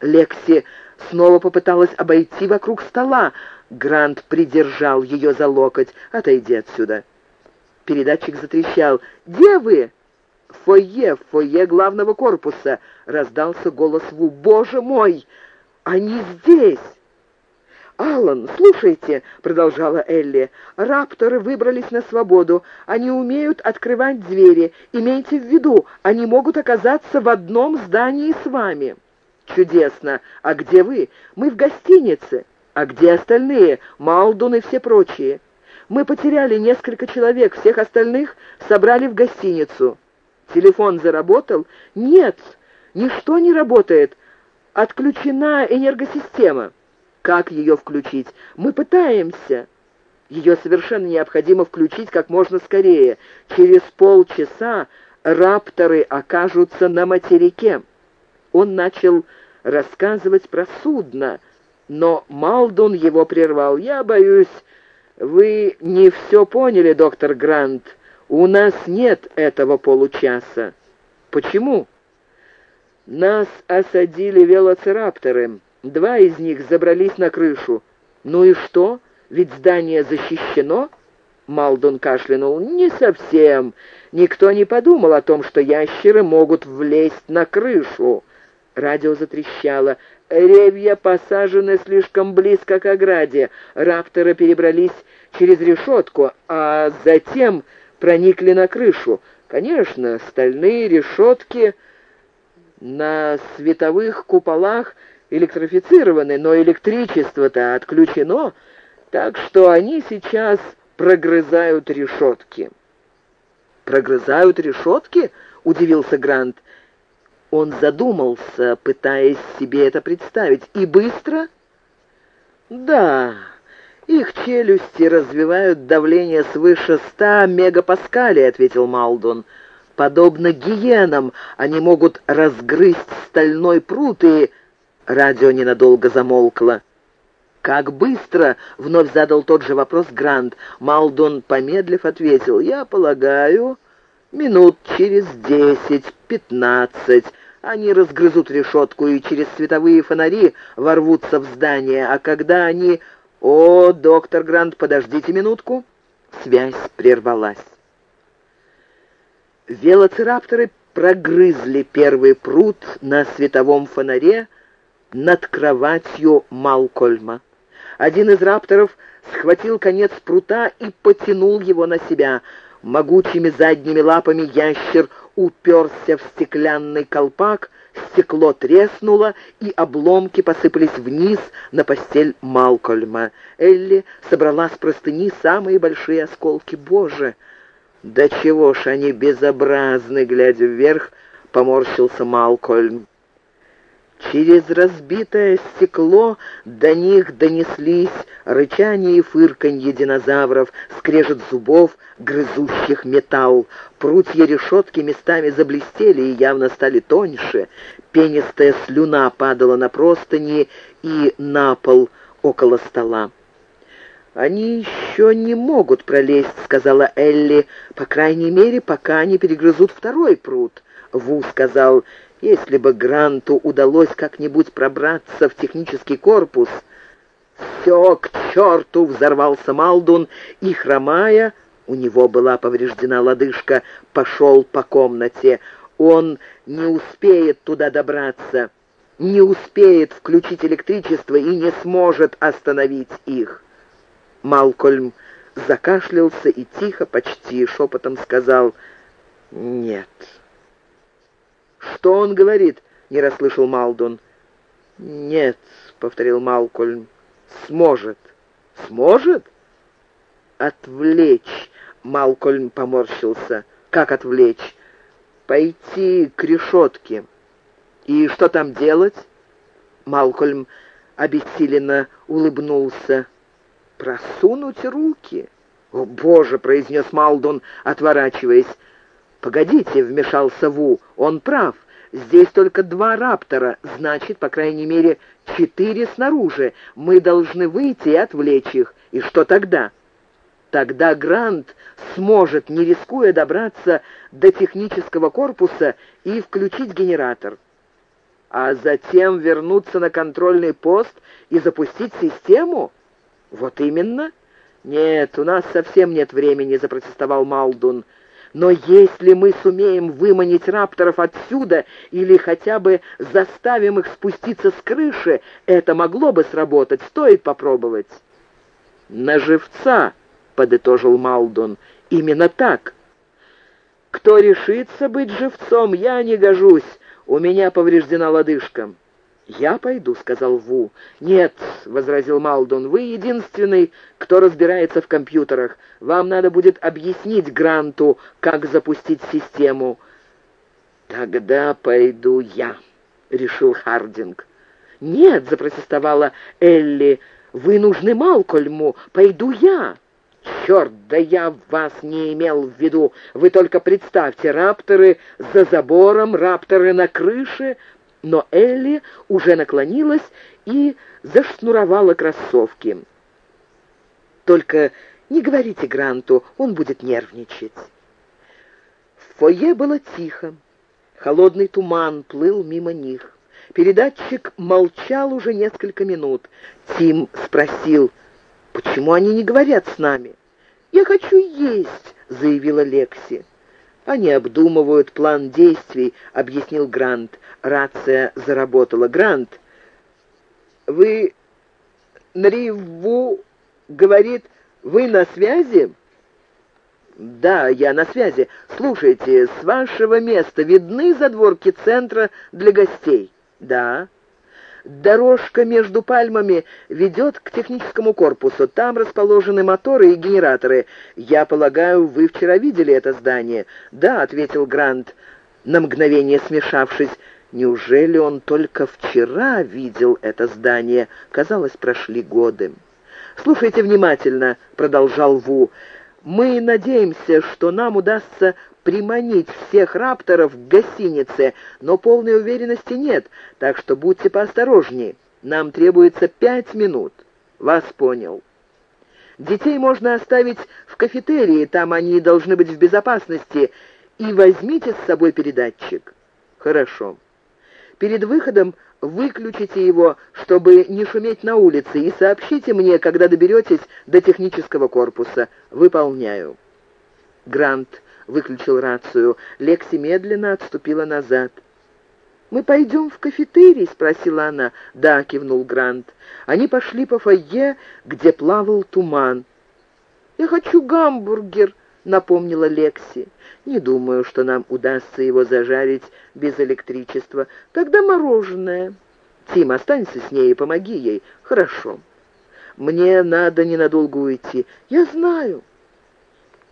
Лекси снова попыталась обойти вокруг стола. Грант придержал ее за локоть. «Отойди отсюда». Передатчик затрещал. «Где вы?» «Фойе, фойе главного корпуса!» — раздался голос Ву. «Боже мой! Они здесь!» «Аллан, слушайте», — продолжала Элли, — «рапторы выбрались на свободу. Они умеют открывать двери. Имейте в виду, они могут оказаться в одном здании с вами». «Чудесно! А где вы? Мы в гостинице. А где остальные? Малдун и все прочие. Мы потеряли несколько человек, всех остальных собрали в гостиницу». «Телефон заработал?» «Нет, ничто не работает. Отключена энергосистема». Как ее включить? Мы пытаемся. Ее совершенно необходимо включить как можно скорее. Через полчаса рапторы окажутся на материке. Он начал рассказывать про судно, но Малдун его прервал. «Я боюсь, вы не все поняли, доктор Грант. У нас нет этого получаса». «Почему?» «Нас осадили велоцирапторы». Два из них забрались на крышу. «Ну и что? Ведь здание защищено?» Малдон кашлянул. «Не совсем. Никто не подумал о том, что ящеры могут влезть на крышу». Радио затрещало. Ревья посажены слишком близко к ограде. Рапторы перебрались через решетку, а затем проникли на крышу. Конечно, стальные решетки на световых куполах электрифицированы, но электричество-то отключено, так что они сейчас прогрызают решетки». «Прогрызают решетки?» — удивился Грант. Он задумался, пытаясь себе это представить. «И быстро?» «Да, их челюсти развивают давление свыше ста мегапаскалей», — ответил Малдон. «Подобно гиенам, они могут разгрызть стальной пруд и Радио ненадолго замолкло. «Как быстро?» — вновь задал тот же вопрос Грант. Малдон, помедлив, ответил. «Я полагаю, минут через десять-пятнадцать. Они разгрызут решетку и через световые фонари ворвутся в здание. А когда они... О, доктор Грант, подождите минутку!» Связь прервалась. Велоцирапторы прогрызли первый пруд на световом фонаре, над кроватью Малкольма. Один из рапторов схватил конец прута и потянул его на себя. Могучими задними лапами ящер уперся в стеклянный колпак, стекло треснуло, и обломки посыпались вниз на постель Малкольма. Элли собрала с простыни самые большие осколки. «Боже! Да чего ж они безобразны!» Глядя вверх, поморщился Малкольм. Через разбитое стекло до них донеслись рычание и фырканье динозавров, скрежет зубов, грызущих металл. Прутья решетки местами заблестели и явно стали тоньше. Пенистая слюна падала на простыни и на пол около стола. «Они еще не могут пролезть», — сказала Элли, «по крайней мере, пока не перегрызут второй пруд». Ву сказал, если бы Гранту удалось как-нибудь пробраться в технический корпус... «Все к черту!» — взорвался Малдун, и, хромая, у него была повреждена лодыжка, пошел по комнате. Он не успеет туда добраться, не успеет включить электричество и не сможет остановить их. Малкольм закашлялся и тихо, почти шепотом сказал «Нет». «Что он говорит?» — не расслышал Малдон. «Нет», — повторил Малкольм, — «сможет». «Сможет?» «Отвлечь», — Малкольм поморщился. «Как отвлечь?» «Пойти к решетке». «И что там делать?» Малкольм обессиленно улыбнулся. «Просунуть руки?» «О, Боже!» — произнес Малдон, отворачиваясь. «Погодите», — вмешался Ву, — «он прав. Здесь только два раптора, значит, по крайней мере, четыре снаружи. Мы должны выйти и отвлечь их. И что тогда?» Тогда Грант сможет, не рискуя добраться до технического корпуса и включить генератор. а затем вернуться на контрольный пост и запустить систему? Вот именно. Нет, у нас совсем нет времени, запротестовал Малдун. Но если мы сумеем выманить рапторов отсюда или хотя бы заставим их спуститься с крыши, это могло бы сработать, стоит попробовать. «На живца», — подытожил Малдун, — «именно так». «Кто решится быть живцом, я не гожусь, у меня повреждена лодыжка». «Я пойду», — сказал Ву. «Нет», — возразил Малдун, — «вы единственный, кто разбирается в компьютерах. Вам надо будет объяснить Гранту, как запустить систему». «Тогда пойду я», — решил Хардинг. «Нет», — запротестовала Элли, — «вы нужны Малкольму, пойду я». «Черт, да я вас не имел в виду! Вы только представьте, рапторы за забором, рапторы на крыше, но Элли уже наклонилась и зашнуровала кроссовки. «Только не говорите Гранту, он будет нервничать». В фойе было тихо. Холодный туман плыл мимо них. Передатчик молчал уже несколько минут. Тим спросил, «Почему они не говорят с нами?» «Я хочу есть», — заявила Лекси. «Они обдумывают план действий», — объяснил Грант. Рация заработала. «Грант, вы... Нриву говорит, вы на связи?» «Да, я на связи. Слушайте, с вашего места видны задворки центра для гостей?» «Да». Дорожка между пальмами ведет к техническому корпусу. Там расположены моторы и генераторы. Я полагаю, вы вчера видели это здание?» «Да», — ответил Грант, на мгновение смешавшись. Неужели он только вчера видел это здание? Казалось, прошли годы. «Слушайте внимательно», — продолжал Ву. «Мы надеемся, что нам удастся приманить всех рапторов к гостинице, но полной уверенности нет, так что будьте поосторожнее. Нам требуется пять минут. Вас понял. Детей можно оставить в кафетерии, там они должны быть в безопасности, и возьмите с собой передатчик. Хорошо. Перед выходом выключите его, чтобы не шуметь на улице, и сообщите мне, когда доберетесь до технического корпуса. Выполняю. Грант выключил рацию. Лекси медленно отступила назад. «Мы пойдем в кафетерий?» — спросила она. «Да», — кивнул Грант. Они пошли по фойе, где плавал туман. «Я хочу гамбургер», — напомнила Лекси. «Не думаю, что нам удастся его зажарить без электричества. Тогда мороженое». «Тим, останься с ней и помоги ей». «Хорошо». «Мне надо ненадолго уйти». «Я знаю».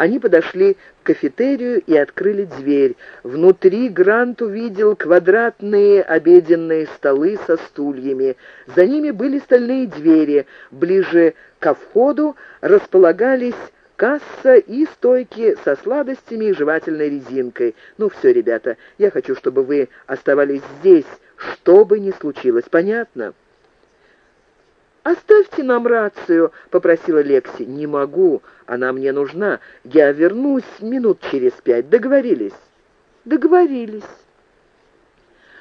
Они подошли к кафетерию и открыли дверь. Внутри Грант увидел квадратные обеденные столы со стульями. За ними были стальные двери. Ближе ко входу располагались касса и стойки со сладостями и жевательной резинкой. Ну все, ребята, я хочу, чтобы вы оставались здесь, что бы ни случилось. Понятно?» «Оставьте нам рацию», — попросила Лекси. «Не могу, она мне нужна. Я вернусь минут через пять. Договорились?» «Договорились».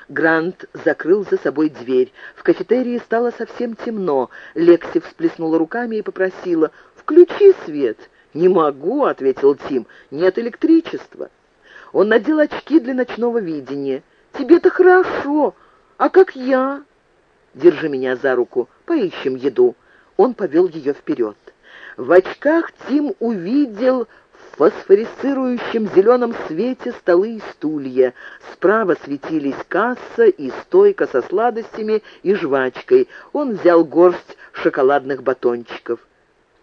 Грант закрыл за собой дверь. В кафетерии стало совсем темно. Лекси всплеснула руками и попросила «Включи свет». «Не могу», — ответил Тим, — «нет электричества». Он надел очки для ночного видения. «Тебе-то хорошо, а как я?» Держи меня за руку, поищем еду». Он повел ее вперед. В очках Тим увидел в фосфорицирующем зеленом свете столы и стулья. Справа светились касса и стойка со сладостями и жвачкой. Он взял горсть шоколадных батончиков.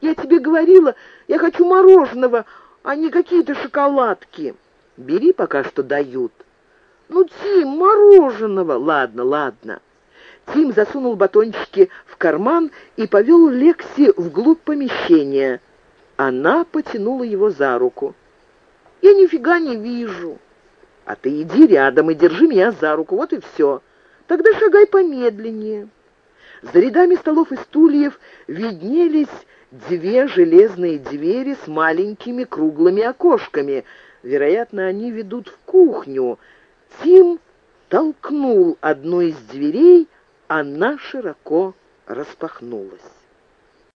«Я тебе говорила, я хочу мороженого, а не какие-то шоколадки. Бери пока что дают». «Ну, Тим, мороженого!» «Ладно, ладно». Тим засунул батончики в карман и повел Лекси вглубь помещения. Она потянула его за руку. «Я нифига не вижу». «А ты иди рядом и держи меня за руку, вот и все. Тогда шагай помедленнее». За рядами столов и стульев виднелись две железные двери с маленькими круглыми окошками. Вероятно, они ведут в кухню. Тим толкнул одну из дверей, она широко распахнулась.